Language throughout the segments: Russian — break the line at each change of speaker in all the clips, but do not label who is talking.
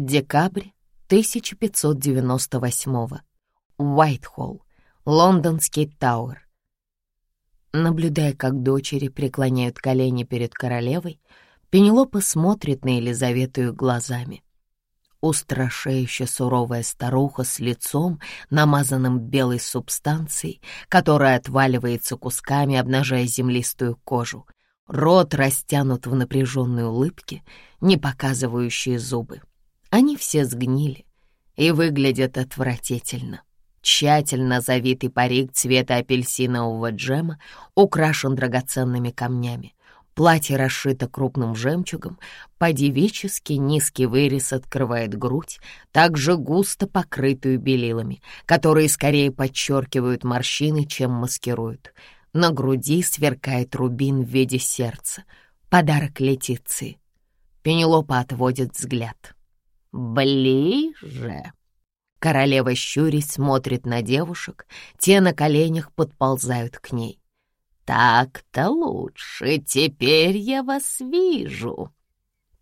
Декабрь 1598 Уайтхолл, лондонский Тауэр. Наблюдая, как дочери преклоняют колени перед королевой, Пенелопа смотрит на Елизавету глазами. Устрашающе суровая старуха с лицом, намазанным белой субстанцией, которая отваливается кусками, обнажая землистую кожу. Рот растянут в напряженной улыбке, не показывающие зубы. Они все сгнили и выглядят отвратительно. Тщательно завитый парик цвета апельсинового джема украшен драгоценными камнями. Платье расшито крупным жемчугом, по-девически низкий вырез открывает грудь, также густо покрытую белилами, которые скорее подчеркивают морщины, чем маскируют. На груди сверкает рубин в виде сердца, подарок Летиции. Пенелопа отводит взгляд. «Ближе!» Королева щурясь смотрит на девушек, те на коленях подползают к ней. «Так-то лучше, теперь я вас вижу».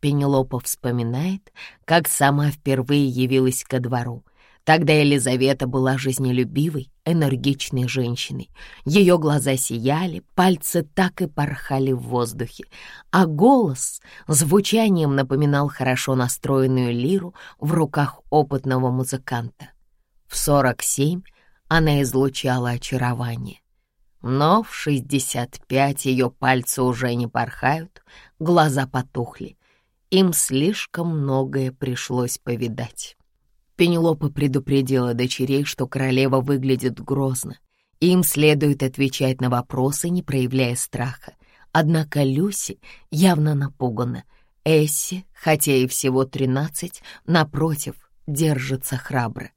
Пенелопа вспоминает, как сама впервые явилась ко двору. Тогда Елизавета была жизнелюбивой, энергичной женщиной. Ее глаза сияли, пальцы так и порхали в воздухе, а голос звучанием напоминал хорошо настроенную лиру в руках опытного музыканта. В сорок семь она излучала очарование. Но в шестьдесят пять ее пальцы уже не порхают, глаза потухли. Им слишком многое пришлось повидать. Пенелопа предупредила дочерей, что королева выглядит грозно. Им следует отвечать на вопросы, не проявляя страха. Однако Люси явно напугана. Эсси, хотя и всего тринадцать, напротив, держится храбро.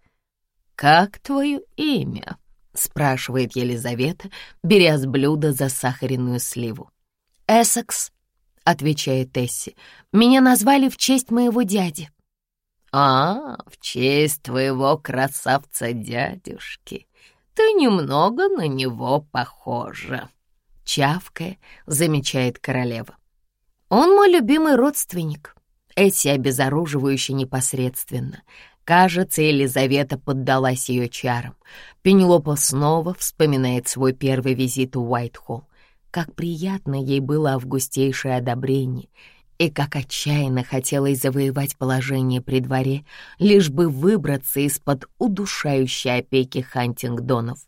«Как твое имя?» — спрашивает Елизавета, беря с блюда засахаренную сливу.
«Эссекс», — отвечает Эсси. «Меня назвали в честь моего дяди».
«А, в честь твоего красавца-дядюшки. Ты немного на него похожа», — чавкая замечает королева.
«Он мой любимый родственник». Эсси обезоруживающе непосредственно. Кажется, Елизавета поддалась ее чарам. Пенелопа снова вспоминает свой первый визит в Уайтхолл. Как приятно ей было августейшее одобрение, и как отчаянно хотелось завоевать положение при дворе, лишь бы выбраться из-под удушающей опеки Хантингдонов.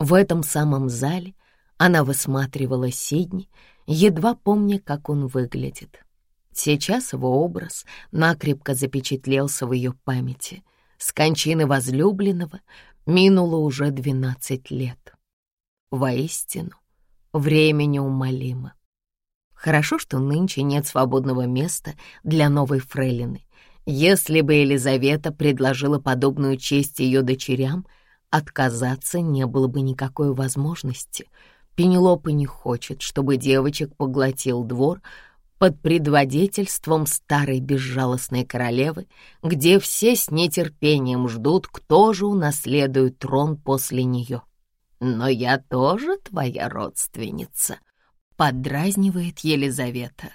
В этом самом зале она высматривала Сидни, едва помня, как он выглядит. Сейчас его образ накрепко запечатлелся в ее памяти. С кончины возлюбленного минуло уже двенадцать лет. Воистину, время неумолимо. Хорошо, что нынче нет свободного места для новой фрейлины. Если бы Елизавета предложила подобную честь ее дочерям, отказаться не было бы никакой возможности. Пенелопа не хочет, чтобы девочек поглотил двор, под предводительством старой безжалостной королевы, где все с нетерпением ждут, кто же унаследует трон после нее. «Но я тоже твоя родственница», — подразнивает Елизавета.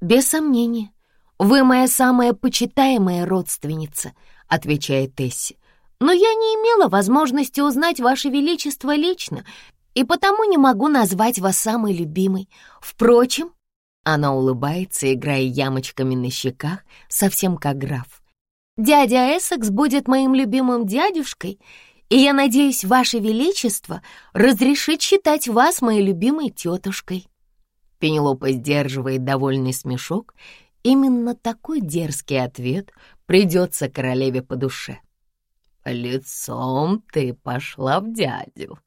«Без сомнения, вы моя самая почитаемая родственница», — отвечает Тесси. «Но я не имела возможности узнать Ваше Величество лично, и потому не могу назвать вас самой любимой. Впрочем, она улыбается, играя ямочками на щеках, совсем как граф. «Дядя Эссекс будет моим любимым дядюшкой, и я надеюсь, Ваше Величество разрешит считать вас моей любимой тетушкой».
Пенелопа сдерживает довольный смешок. Именно такой дерзкий ответ придется королеве по душе. «Лицом ты пошла в дядю,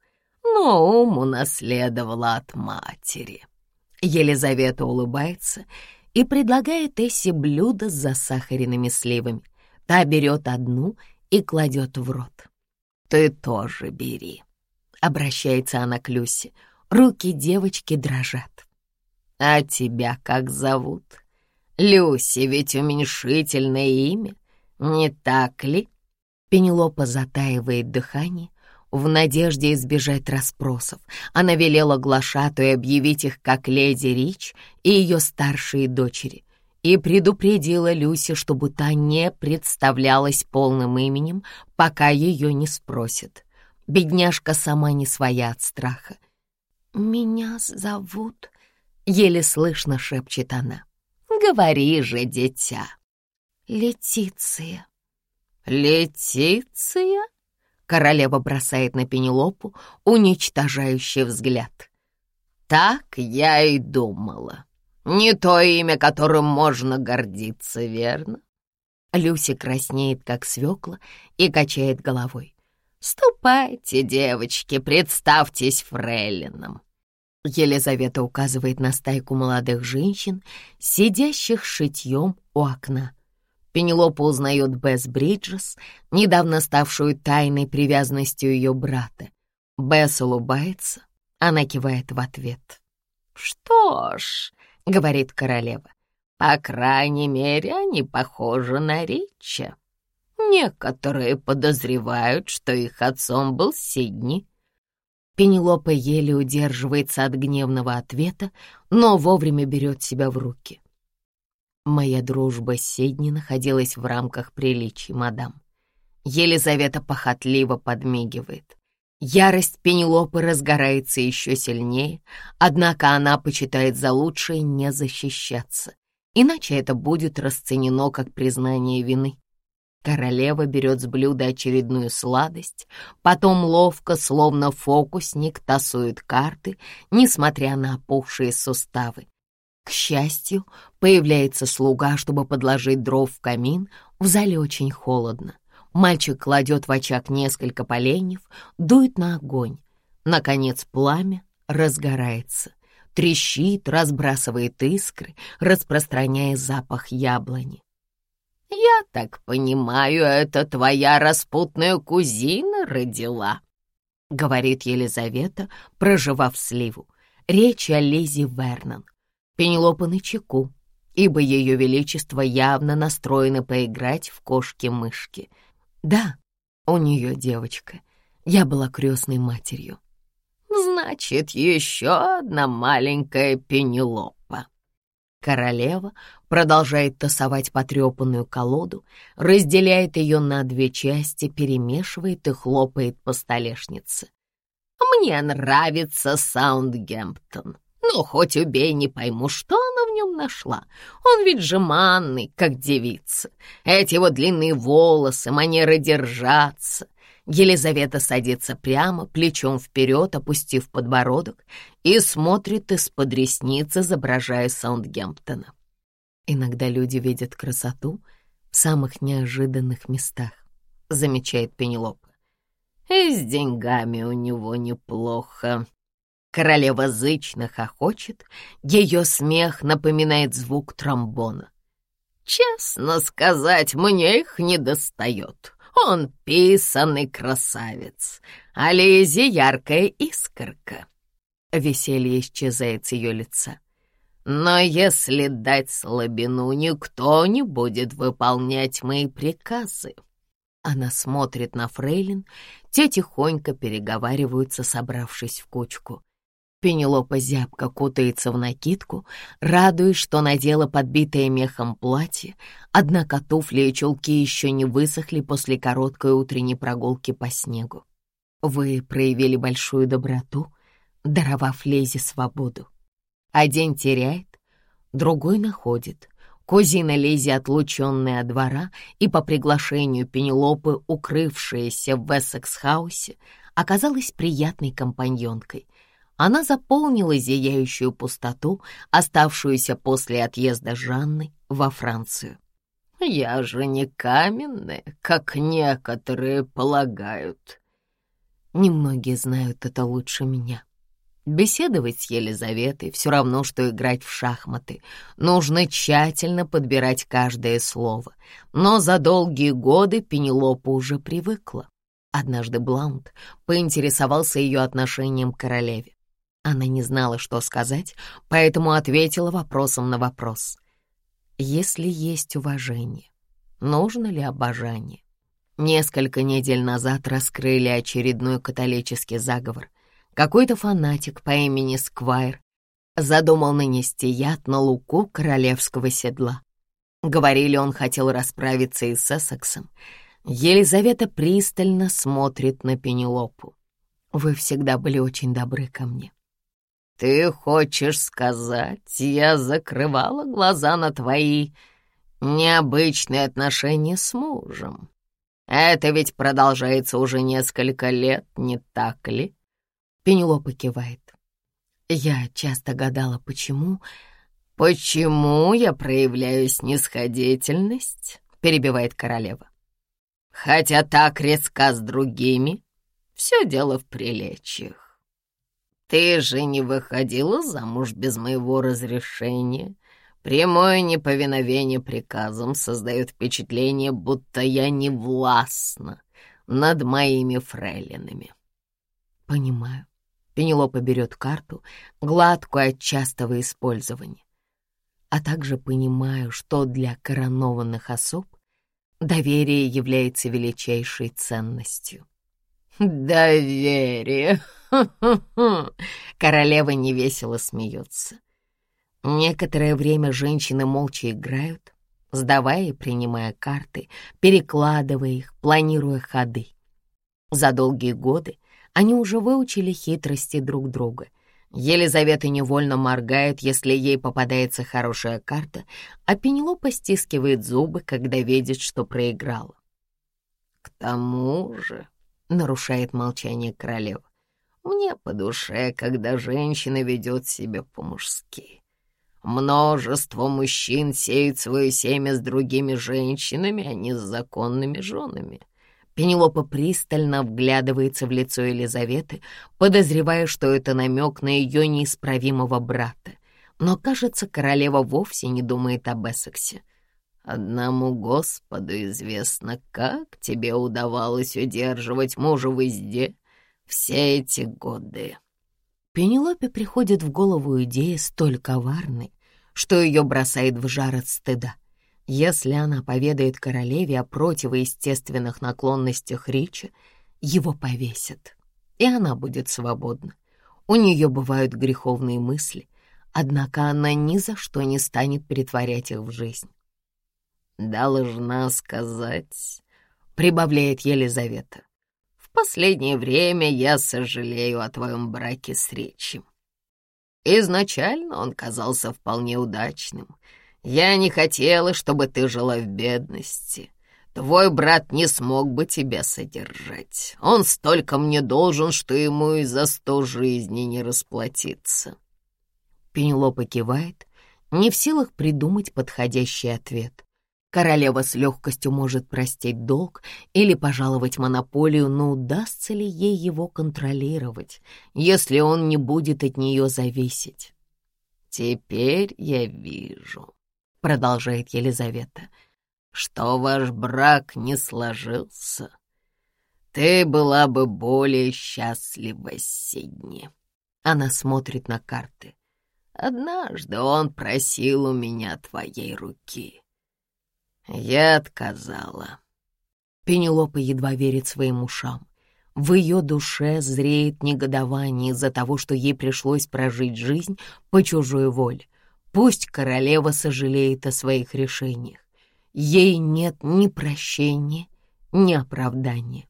но ум унаследовала от матери», Елизавета улыбается и предлагает Эссе блюдо с засахаренными сливами. Та берет одну и кладет в рот. «Ты тоже бери», — обращается она к Люсе. Руки девочки дрожат. «А тебя как зовут? Люси ведь уменьшительное имя, не так ли?» Пенелопа затаивает дыхание, в надежде избежать расспросов, она велела глашатую объявить их как леди Рич и ее старшие дочери.
И предупредила Люси, чтобы та не представлялась полным именем, пока ее не спросят. Бедняжка сама не своя от страха. «Меня зовут...» — еле слышно шепчет она. «Говори же, дитя!» «Летиция». «Летиция?» — королева бросает на Пенелопу уничтожающий взгляд. «Так я и думала. Не то имя, которым можно гордиться, верно?» Люси краснеет, как свекла, и качает головой. «Ступайте, девочки, представьтесь фрейлином». Елизавета указывает на стайку молодых женщин, сидящих шитьем у окна. Пенелопа узнает Бесс Бриджес, недавно ставшую тайной привязанностью ее брата. Бесс улыбается, она кивает в ответ. «Что ж», — говорит королева, — «по крайней мере, они похожи на Рича. Некоторые подозревают, что их отцом был Сидни». Пенелопа еле удерживается от гневного ответа, но вовремя берет себя в руки. Моя дружба с Сидни находилась в рамках приличий, мадам. Елизавета похотливо подмигивает. Ярость Пенелопы разгорается еще сильнее, однако она почитает за лучшее не защищаться, иначе это будет расценено как признание вины. Королева берет с блюда очередную сладость, потом ловко, словно фокусник, тасует карты, несмотря на опухшие суставы. К счастью, появляется слуга, чтобы подложить дров в камин, в зале очень холодно. Мальчик кладет в очаг несколько поленьев, дует на огонь. Наконец пламя разгорается, трещит, разбрасывает искры, распространяя запах яблони. «Я так понимаю, это твоя распутная кузина родила», — говорит Елизавета, проживав сливу. Речь о Лизе Вернон. Пенелопа на чеку, ибо ее величество явно настроено поиграть в кошки-мышки — да, у нее девочка. Я была крестной матерью. Значит, еще одна маленькая Пенелопа. Королева продолжает тасовать потрепанную колоду, разделяет ее на две части, перемешивает и хлопает по столешнице. «Мне нравится Саундгемптон, но хоть убей, не пойму, что нашла. Он ведь жеманный, как девица. Эти его длинные волосы, манера держаться. Елизавета садится прямо, плечом вперед, опустив подбородок, и смотрит из-под ресниц, изображая Саундгемптона. Иногда люди видят красоту в самых неожиданных местах, замечает Пенелопа. И с деньгами у него неплохо. Королева зычно хохочет, ее смех напоминает звук тромбона. Честно сказать, мне их не достает. Он писанный красавец, а Лизи яркая искорка. Веселье исчезает с ее лица. Но если дать слабину, никто не будет выполнять мои приказы. Она смотрит на Фрейлин, те тихонько переговариваются, собравшись в кучку. Пенелопа зябко кутается в накидку, радуясь, что надела подбитое мехом платье, однако туфли и чулки еще не высохли после короткой утренней прогулки по снегу. Вы проявили большую доброту, даровав Лезе свободу. Один теряет, другой находит. Кузина Лизи, отлученная от двора и по приглашению Пенелопы, укрывшаяся в Эссекс-хаусе, оказалась приятной компаньонкой — она заполнила зияющую пустоту, оставшуюся после отъезда Жанны во Францию. «Я же не каменная, как некоторые полагают». Немногие знают это лучше меня. Беседовать с Елизаветой все равно, что играть в шахматы. Нужно тщательно подбирать каждое слово. Но за долгие годы Пенелопа уже привыкла. Однажды Блаунд поинтересовался ее отношением к королеве. Она не знала, что сказать, поэтому ответила вопросом на вопрос. Если есть уважение, нужно ли обожание? Несколько недель назад раскрыли очередной католический заговор. Какой-то фанатик по имени Сквайр задумал нанести яд на луку королевского седла. Говорили, он хотел расправиться и с Эссексом. Елизавета пристально смотрит на Пенелопу. Вы всегда были очень добры ко мне.
Ты хочешь сказать, я закрывала глаза на твои необычные отношения с мужем? Это ведь продолжается уже несколько лет, не так ли?
Пенелопа кивает. Я часто гадала, почему...
«Почему я проявляю снисходительность?» — перебивает королева. «Хотя так резка с другими, все дело в приличиях. Ты же не выходила замуж без моего разрешения. Прямое неповиновение приказам создает впечатление, будто я не властна над моими фрейлинами».
«Понимаю». Пенелопа берет карту, гладкую от частого использования а также понимаю, что для коронованных особ доверие является величайшей ценностью.
«Доверие!» Королева невесело смеется.
Некоторое время женщины молча играют, сдавая и принимая карты, перекладывая их, планируя ходы. За долгие годы они уже выучили хитрости друг друга Елизавета невольно моргает, если ей попадается хорошая карта, а Пенелопа стискивает зубы, когда видит, что проиграла.
«К тому же», — нарушает молчание королева, «мне по душе, когда женщина ведет себя по-мужски. Множество мужчин сеют свое семя с другими женщинами, а не с законными женами.
Пенелопа пристально вглядывается в лицо Елизаветы, подозревая, что это намек на ее неисправимого брата. Но, кажется, королева вовсе не думает об Эссексе.
«Одному Господу известно, как тебе удавалось удерживать мужа в езде все эти годы».
Пенелопе приходит в голову идея столь коварной, что ее бросает в жар от стыда — если она поведает королеве о противоестественных наклонностях Ричи, его повесят, и она будет свободна. У нее бывают греховные мысли, однако она ни за что не станет притворять их в жизнь.
«Должна сказать», — прибавляет Елизавета, «в последнее время я сожалею о твоем браке с Ричи. Изначально он казался вполне удачным — я не хотела, чтобы ты жила в бедности. Твой брат не смог бы тебя содержать. Он столько мне должен, что ему и за сто жизней не расплатиться».
Пенелопа кивает, не в силах придумать подходящий ответ. Королева с легкостью может простить долг или пожаловать монополию, но удастся ли ей его контролировать, если он не будет от нее зависеть?
«Теперь я вижу», — продолжает Елизавета, — что ваш брак не сложился. Ты была бы более счастлива, Сидни. Она смотрит на карты. Однажды он просил у меня твоей руки. Я отказала.
Пенелопа едва верит своим ушам. В ее душе зреет негодование из-за того, что ей пришлось прожить жизнь по чужой воле. Пусть королева сожалеет о своих решениях. Ей нет ни прощения, ни оправдания.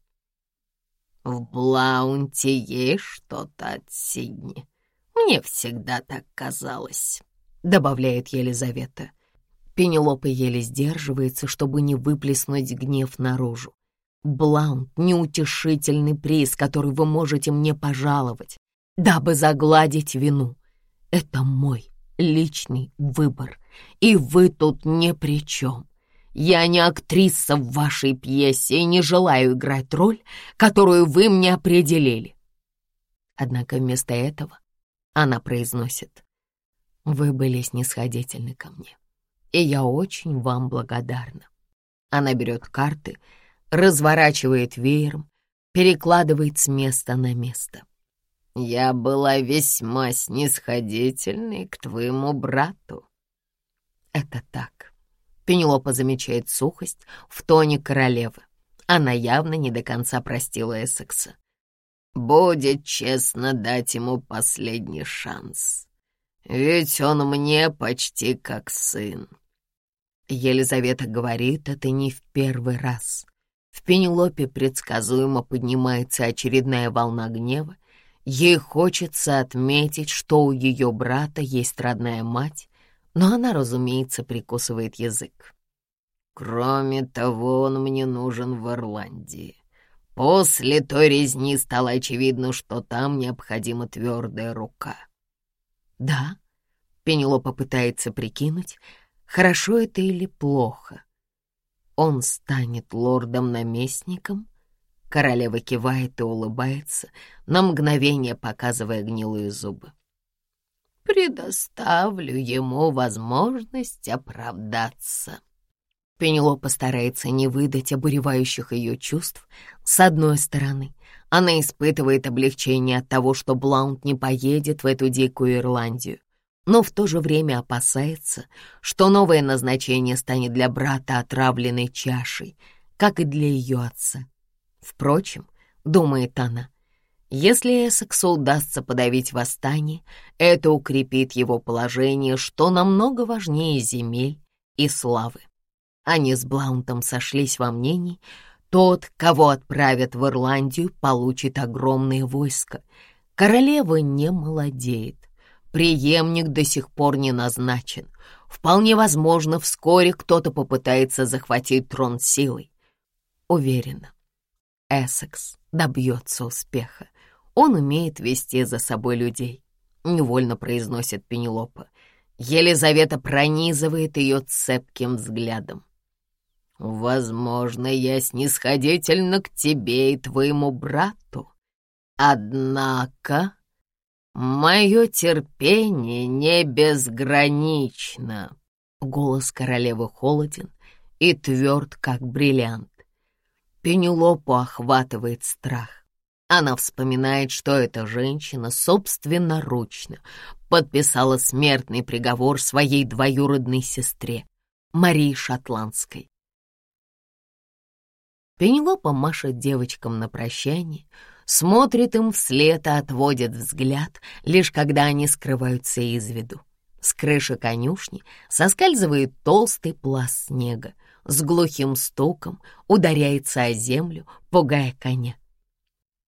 В Блаунте есть что-то от Сидни. Мне всегда так казалось, — добавляет Елизавета.
Пенелопа еле сдерживается, чтобы не выплеснуть гнев наружу. Блаунт — неутешительный приз, который вы можете мне пожаловать, дабы загладить вину. Это мой личный выбор, и вы тут ни при чем. Я не актриса в вашей пьесе и не желаю играть роль, которую вы мне определили. Однако вместо этого она произносит, «Вы были снисходительны ко мне, и я очень вам благодарна». Она берет карты, разворачивает веером, перекладывает с места на место.
Я была весьма снисходительной к твоему брату.
Это так. Пенелопа замечает сухость в тоне королевы. Она явно не до конца простила Эссекса.
Будет честно дать ему последний шанс. Ведь он мне почти как сын.
Елизавета говорит это не в первый раз. В Пенелопе предсказуемо поднимается очередная волна гнева. Ей хочется отметить, что у ее брата есть родная мать, но она, разумеется, прикусывает язык. Кроме того, он мне нужен в Ирландии. После той резни стало очевидно, что там необходима твердая рука. Да, Пенелопа пытается прикинуть, хорошо это или плохо. Он станет лордом-наместником? Королева кивает и улыбается, на мгновение показывая гнилые зубы. «Предоставлю ему возможность оправдаться». Пенелопа старается не выдать обуревающих ее чувств. С одной стороны, она испытывает облегчение от того, что Блаунд не поедет в эту дикую Ирландию, но в то же время опасается, что новое назначение станет для брата отравленной чашей, как и для ее отца. Впрочем, думает она, если Эссексу удастся подавить восстание, это укрепит его положение, что намного важнее земель и славы. Они с Блаунтом сошлись во мнении, тот, кого отправят в Ирландию, получит огромное войско. Королева не молодеет. Преемник до сих пор не назначен. Вполне возможно, вскоре кто-то попытается захватить трон силой. Уверена, Эссекс добьется успеха. Он умеет вести за собой людей, — невольно произносит Пенелопа. Елизавета пронизывает ее цепким взглядом. Возможно, я снисходительна к тебе и твоему брату. Однако мое терпение не безгранично. Голос королевы холоден и тверд, как бриллиант. Пенелопу охватывает страх. Она вспоминает, что эта женщина собственноручно подписала смертный приговор своей двоюродной сестре, Марии Шотландской. Пенелопа машет девочкам на прощание, смотрит им вслед и отводит взгляд, лишь когда они скрываются из виду. С крыши конюшни соскальзывает толстый пласт снега, с глухим стуком ударяется о землю, пугая коня.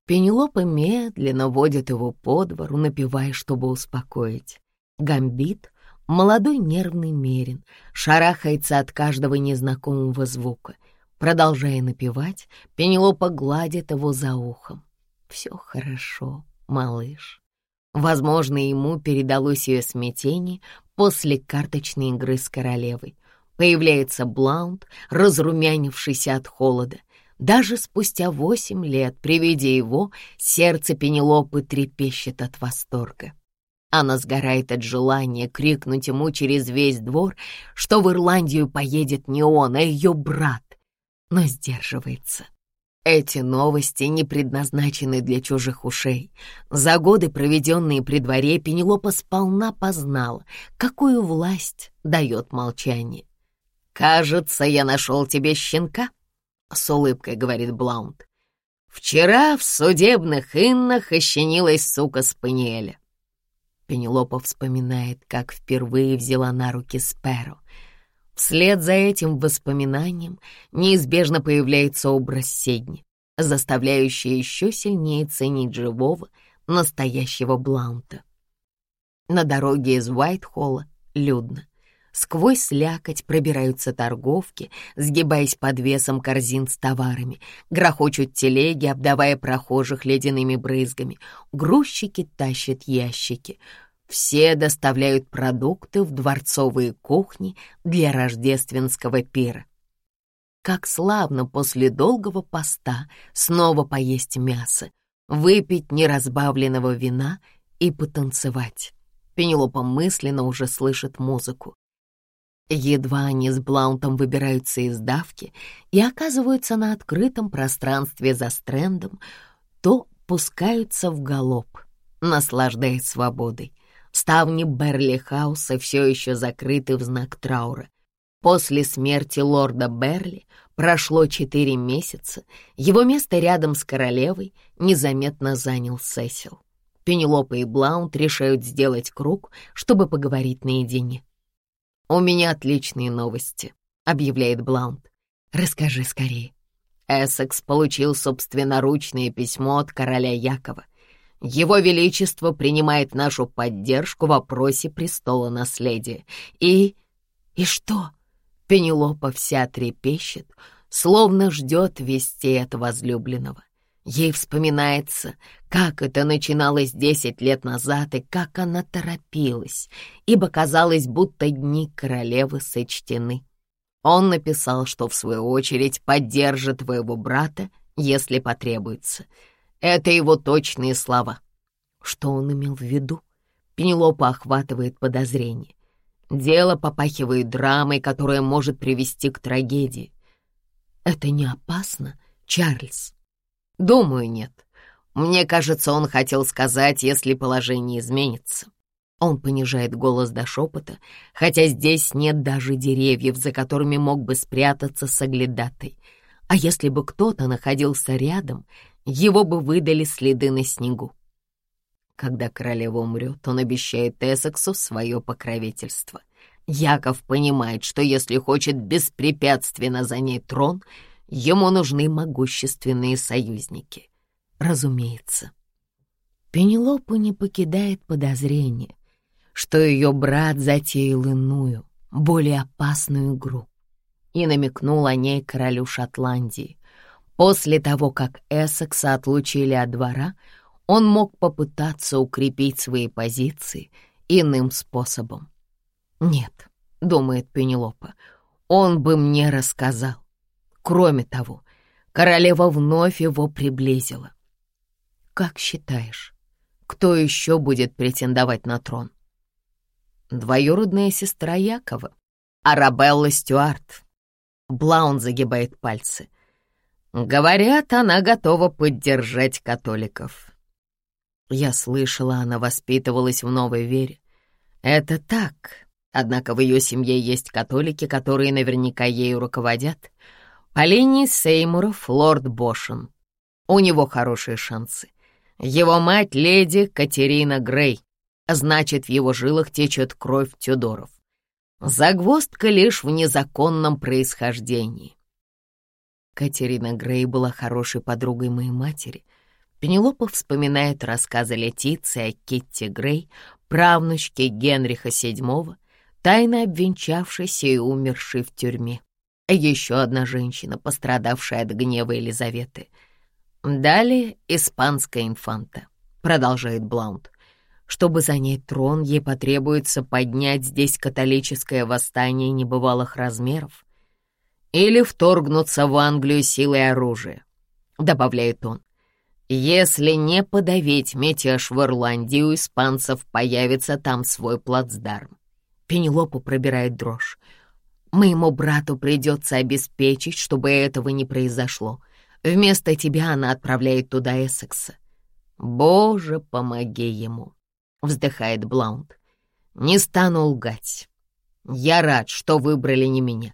Пенелопа медленно водит его по двору, напевая, чтобы успокоить. Гамбит, молодой нервный мерин, шарахается от каждого незнакомого звука — Продолжая напевать, Пенелопа гладит его за ухом. «Все хорошо, малыш». Возможно, ему передалось ее смятение после карточной игры с королевой. Появляется Блаунд, разрумянившийся от холода. Даже спустя восемь лет, при виде его, сердце Пенелопы трепещет от восторга. Она сгорает от желания крикнуть ему через весь двор, что в Ирландию поедет не он, а ее брат, но сдерживается. Эти новости не предназначены для чужих ушей. За годы, проведенные при дворе, Пенелопа сполна познала, какую власть дает молчание. «Кажется, я нашел тебе щенка», — с улыбкой говорит Блаунд. «Вчера в судебных иннах ощенилась сука Спаниеля». Пенелопа вспоминает, как впервые взяла на руки Сперо — Вслед за этим воспоминанием неизбежно появляется образ Седни, заставляющий еще сильнее ценить живого, настоящего Блаунта. На дороге из Уайтхолла людно. Сквозь слякоть пробираются торговки, сгибаясь под весом корзин с товарами, грохочут телеги, обдавая прохожих ледяными брызгами, грузчики тащат ящики — все доставляют продукты в дворцовые кухни для рождественского пира. Как славно после долгого поста снова поесть мясо, выпить неразбавленного вина и потанцевать. Пенелопа мысленно уже слышит музыку. Едва они с Блаунтом выбираются из давки и оказываются на открытом пространстве за стрендом, то пускаются в галоп, наслаждаясь свободой. Ставни Берли-хауса все еще закрыты в знак траура. После смерти лорда Берли прошло четыре месяца, его место рядом с королевой незаметно занял Сесил. Пенелопа и Блаунд решают сделать круг, чтобы поговорить наедине. «У меня отличные новости», объявляет Блаунд. «Расскажи скорее». Эссекс получил собственноручное письмо от короля Якова. Его Величество принимает нашу поддержку в вопросе престола наследия. И... И что? Пенелопа вся трепещет, словно ждет вести от возлюбленного. Ей вспоминается, как это начиналось десять лет назад и как она торопилась, ибо казалось, будто дни королевы сочтены. Он написал, что в свою очередь поддержит твоего брата, если потребуется. Это его точные слова. Что он имел в виду? Пенелопа охватывает подозрение. Дело попахивает драмой, которая может привести к трагедии. Это не опасно, Чарльз? Думаю, нет. Мне кажется, он хотел сказать, если положение изменится. Он понижает голос до шепота, хотя здесь нет даже деревьев, за которыми мог бы спрятаться соглядатой. А если бы кто-то находился рядом, его бы выдали следы на снегу. Когда королева умрет, он обещает Эссексу свое покровительство. Яков понимает, что если хочет беспрепятственно занять трон, ему нужны могущественные союзники. Разумеется. Пенелопу не покидает подозрение, что ее брат затеял иную, более опасную игру и намекнул о ней королю Шотландии. После того, как Эссекса отлучили от двора, он мог попытаться укрепить свои позиции иным способом. «Нет», — думает Пенелопа, — «он бы мне рассказал. Кроме того, королева вновь его приблизила. Как считаешь, кто еще будет претендовать на трон?» «Двоюродная сестра Якова, Арабелла Стюарт». Блаун загибает пальцы. «Говорят, она готова поддержать католиков». Я слышала, она воспитывалась в новой вере. Это так, однако в ее семье есть католики, которые наверняка ею руководят. По линии Сеймуров лорд Бошен. У него хорошие шансы. Его мать — леди Катерина Грей. Значит, в его жилах течет кровь Тюдоров. Загвоздка лишь в незаконном происхождении. Катерина Грей была хорошей подругой моей матери — Пенелопа вспоминает рассказы Летиции о Китти Грей, правнучке Генриха VII, тайно обвенчавшейся и умершей в тюрьме. Еще одна женщина, пострадавшая от гнева Елизаветы. Далее испанская инфанта, продолжает Блаунд. Чтобы занять трон, ей потребуется поднять здесь католическое восстание небывалых размеров или вторгнуться в Англию силой оружия, добавляет он. Если не подавить мятеж в Ирландии, у испанцев появится там свой плацдарм. Пенелопу пробирает дрожь. Моему брату придется обеспечить, чтобы этого не произошло. Вместо тебя она отправляет туда Эссекса. Боже, помоги ему, вздыхает Блаунд. Не стану лгать. Я рад, что выбрали не меня.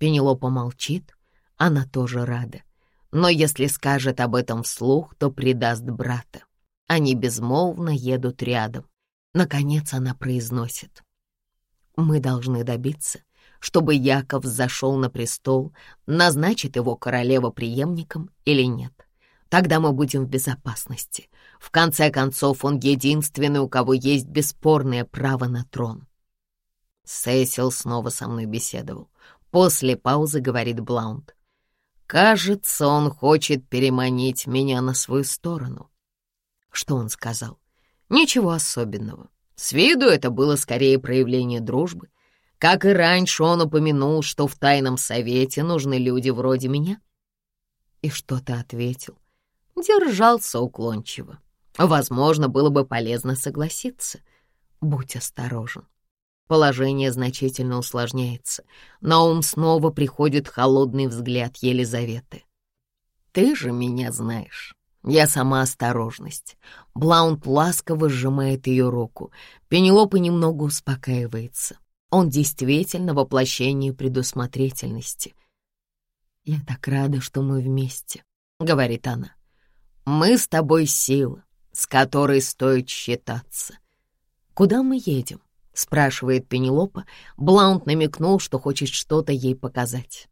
Пенелопа молчит, она тоже рада но если скажет об этом вслух, то предаст брата. Они безмолвно едут рядом. Наконец она произносит. «Мы должны добиться, чтобы Яков зашел на престол, назначит его королева преемником или нет. Тогда мы будем в безопасности. В конце концов, он единственный, у кого есть бесспорное право на трон». Сесил снова со мной беседовал. После паузы говорит Блаунд. Кажется, он хочет переманить меня на свою сторону. Что он сказал? Ничего особенного. С виду это было скорее проявление дружбы. Как и раньше он упомянул, что в тайном совете нужны люди вроде меня. И что то ответил. Держался уклончиво. Возможно, было бы полезно согласиться. Будь осторожен. Положение значительно усложняется. На ум снова приходит холодный взгляд Елизаветы. «Ты же меня знаешь. Я сама осторожность». Блаунд ласково сжимает ее руку. Пенелопа немного успокаивается. Он действительно воплощение предусмотрительности. «Я так рада, что мы вместе», — говорит она. «Мы с тобой сила, с которой стоит считаться. Куда мы едем?» — спрашивает Пенелопа. Блаунд намекнул, что хочет что-то ей показать.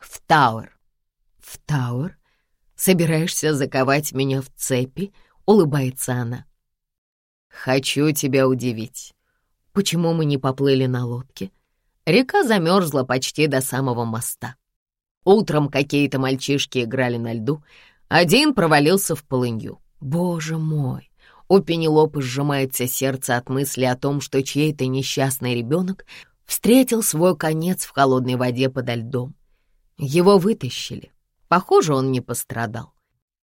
«В Тауэр». «В Тауэр? Собираешься заковать меня в цепи?» — улыбается она. «Хочу тебя удивить. Почему мы не поплыли на лодке?» Река замерзла почти до самого моста. Утром какие-то мальчишки играли на льду. Один провалился в полынью. Боже мой! У Пенелопы сжимается сердце от мысли о том, что чей-то несчастный ребенок встретил свой конец в холодной воде подо льдом. Его вытащили. Похоже, он не пострадал.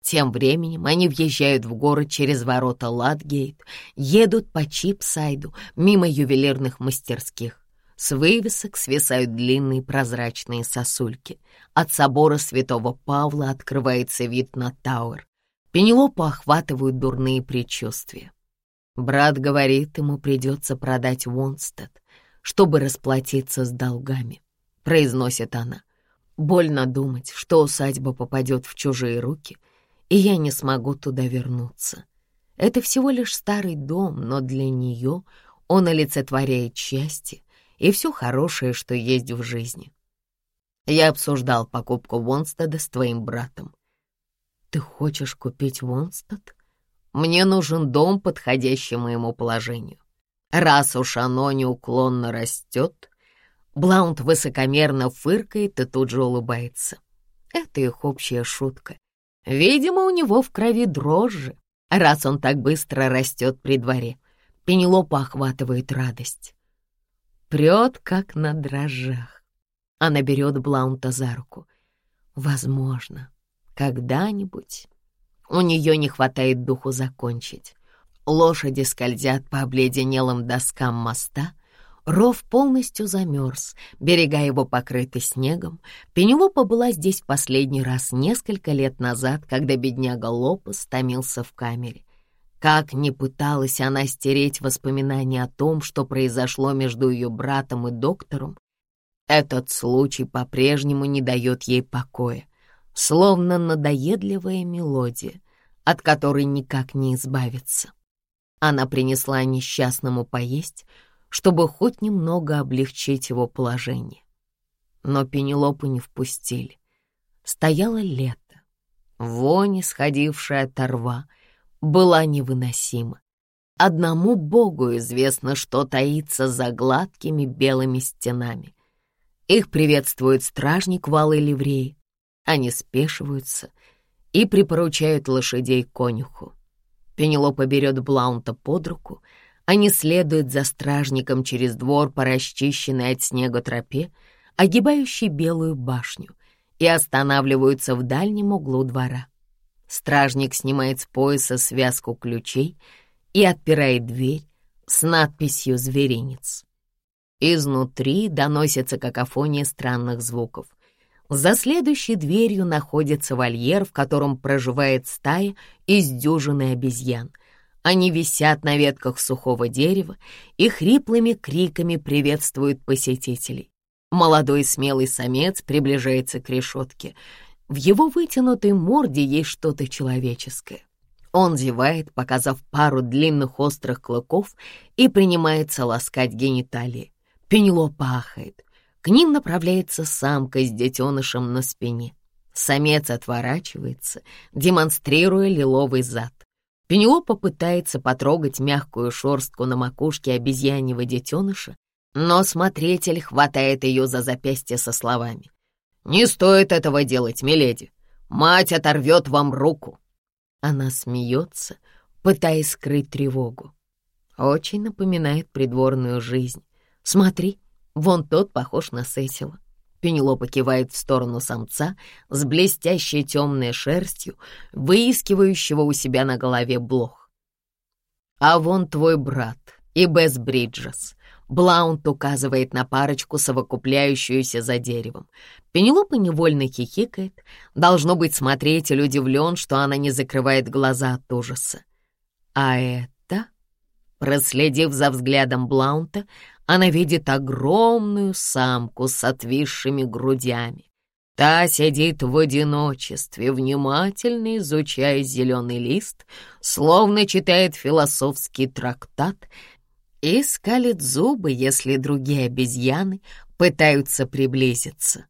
Тем временем они въезжают в город через ворота Ладгейт, едут по Чипсайду, мимо ювелирных мастерских. С вывесок свисают длинные прозрачные сосульки. От собора святого Павла открывается вид на Тауэр. Пенелопу охватывают дурные предчувствия. Брат говорит, ему придется продать Вонстед, чтобы расплатиться с долгами, произносит она. Больно думать, что усадьба попадет в чужие руки, и я не смогу туда вернуться. Это всего лишь старый дом, но для нее он олицетворяет счастье, и все хорошее, что есть в жизни. Я обсуждал покупку Вонстеда с твоим братом. Ты хочешь купить Вонстед? Мне нужен дом, подходящий моему положению. Раз уж оно неуклонно растет, Блаунд высокомерно фыркает и тут же улыбается. Это их общая шутка. Видимо, у него в крови дрожжи, раз он так быстро растет при дворе. Пенелопа охватывает радость прет, как на дрожжах. Она берет Блаунта за руку. Возможно, когда-нибудь у нее не хватает духу закончить. Лошади скользят по обледенелым доскам моста, ров полностью замерз, берега его покрыты снегом. Пенелопа была здесь в последний раз несколько лет назад, когда бедняга Лопас томился в камере. Как ни пыталась она стереть воспоминания о том, что произошло между ее братом и доктором, этот случай по-прежнему не дает ей покоя, словно надоедливая мелодия, от которой никак не избавиться. Она принесла несчастному поесть, чтобы хоть немного облегчить его положение. Но Пенелопу не впустили. Стояло лето, вонь, исходившая от рва, была невыносима. Одному Богу известно, что таится за гладкими белыми стенами. Их приветствует стражник в алой ливреи. Они спешиваются и припоручают лошадей конюху. Пенелопа берет Блаунта под руку, они следуют за стражником через двор по расчищенной от снега тропе, огибающей белую башню, и останавливаются в дальнем углу двора. Стражник снимает с пояса связку ключей и отпирает дверь с надписью «Зверинец». Изнутри доносится какофония странных звуков. За следующей дверью находится вольер, в котором проживает стая из дюжины обезьян. Они висят на ветках сухого дерева и хриплыми криками приветствуют посетителей. Молодой смелый самец приближается к решетке — в его вытянутой морде есть что-то человеческое. Он зевает, показав пару длинных острых клыков, и принимается ласкать гениталии. Пенело пахает. К ним направляется самка с детенышем на спине. Самец отворачивается, демонстрируя лиловый зад. Пенелопа пытается потрогать мягкую шорстку на макушке обезьяньего детеныша, но смотритель хватает ее за запястье со словами. «Не стоит этого делать, миледи. Мать оторвет вам руку». Она смеется, пытаясь скрыть тревогу. Очень напоминает придворную жизнь. Смотри, вон тот похож на Сесила. Пенелопа кивает в сторону самца с блестящей темной шерстью, выискивающего у себя на голове блох. «А вон твой брат и Бесс Бриджес. Блаунт указывает на парочку, совокупляющуюся за деревом. Пенелопа невольно хихикает. Должно быть, смотритель удивлен, что она не закрывает глаза от ужаса. А это... Проследив за взглядом Блаунта, она видит огромную самку с отвисшими грудями. Та сидит в одиночестве, внимательно изучая зеленый лист, словно читает философский трактат и скалит зубы, если другие обезьяны пытаются приблизиться.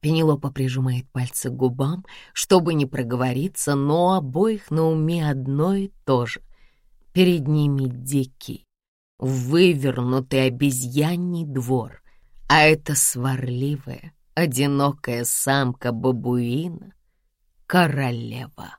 Пенелопа прижимает пальцы к губам, чтобы не проговориться, но обоих на уме одно и то же. Перед ними дикий, вывернутый обезьяний двор, а это сварливая, одинокая самка бабуина — королева.